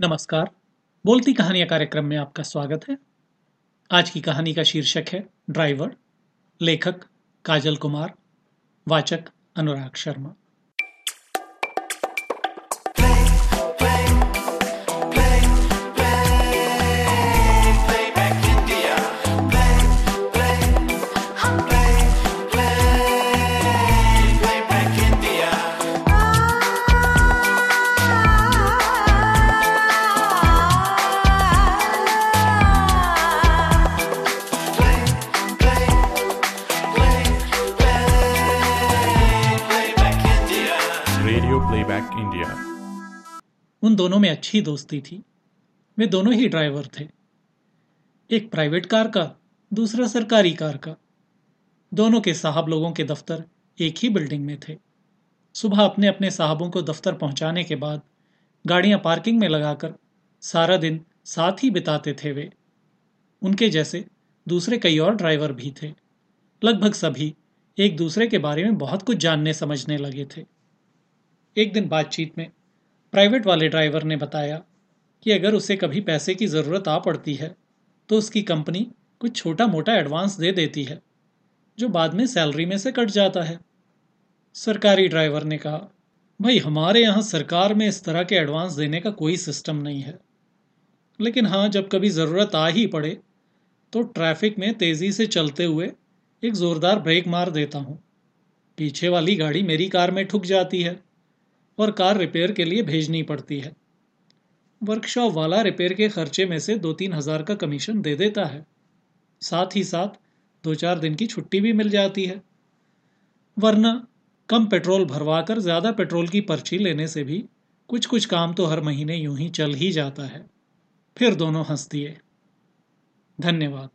नमस्कार। बोलती कहानियाँ कार्यक्रम में आपका स्वागत है। आज की कहानी का शीर्षक है, ड्राइवर, लेखक काजल कुमार, वाचक अनुराग शर्मा। Playback India. उन दोनों में अच्छी दोस्ती थी। वे दोनों ही ड्राइवर थे। एक प्राइवेट कार का, दूसरा सरकारी कार का। दोनों के साहब लोगों के दफ्तर एक ही बिल्डिंग में थे। सुबह अपने अपने साहबों को दफ्तर पहुँचाने के बाद गाड़ियाँ पार्किंग में लगाकर सारा दिन साथ ही बिताते थे वे। उनके जैसे दूसरे कई और ड्राइवर भी थे। लगभग सभी एक दूसरे के बारे में बहुत कुछ जानने समझने लगे थे। एक दिन बातचीत में प्राइवेट वाले ड्राइवर ने बताया कि अगर उसे कभी पैसे की ज़रूरत आ पड़ती है तो उसकी कंपनी कुछ छोटा मोटा एडवांस दे देती है, जो बाद में सैलरी में से कट जाता है। सरकारी ड्राइवर ने कहा, भाई, हमारे यहाँ सरकार में इस तरह के एडवांस देने का कोई सिस्टम नहीं है। लेकिन हाँ जब कभी ज़रूरत आ ही पड़े तो ट्रैफ़िक में तेज़ी से चलते हुए एक ज़ोरदार ब्रेक मार देता हूँ। पीछे वाली गाड़ी मेरी कार में ठुक जाती है। और कार रिपेयर के लिए भेजनी पड़ती है। वर्कशॉप वाला रिपेयर के खर्चे में से दो तीन हज़ार का कमीशन दे देता है। साथ ही साथ दो चार दिन की छुट्टी भी मिल जाती है। वरना कम पेट्रोल भरवाकर ज़्यादा पेट्रोल की पर्ची लेने से भी कुछ कुछ काम तो हर महीने यूँ ही चल ही जाता है। फिर दोनों हंस दिए धन्यवाद।